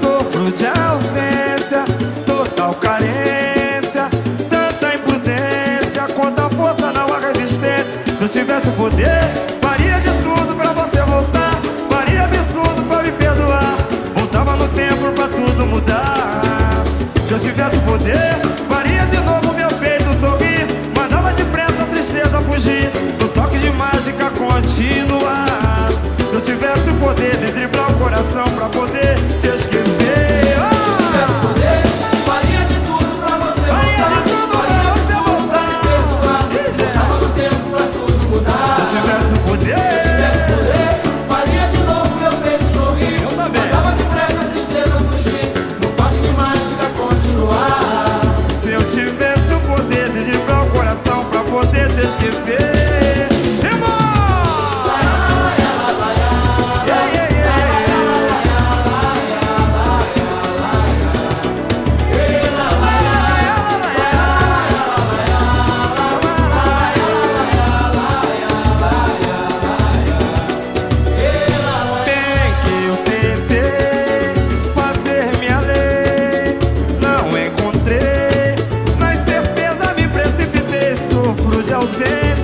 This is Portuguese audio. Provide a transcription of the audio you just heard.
Sofro de ausência, total carência. Tanta impudência, quanta força não há resistência. Se eu tivesse o poder, faria de tudo pra você voltar. Faria absurdo pra me perdoar. Voltava no tempo pra tudo mudar. Se eu tivesse o poder. esquecer. ausência.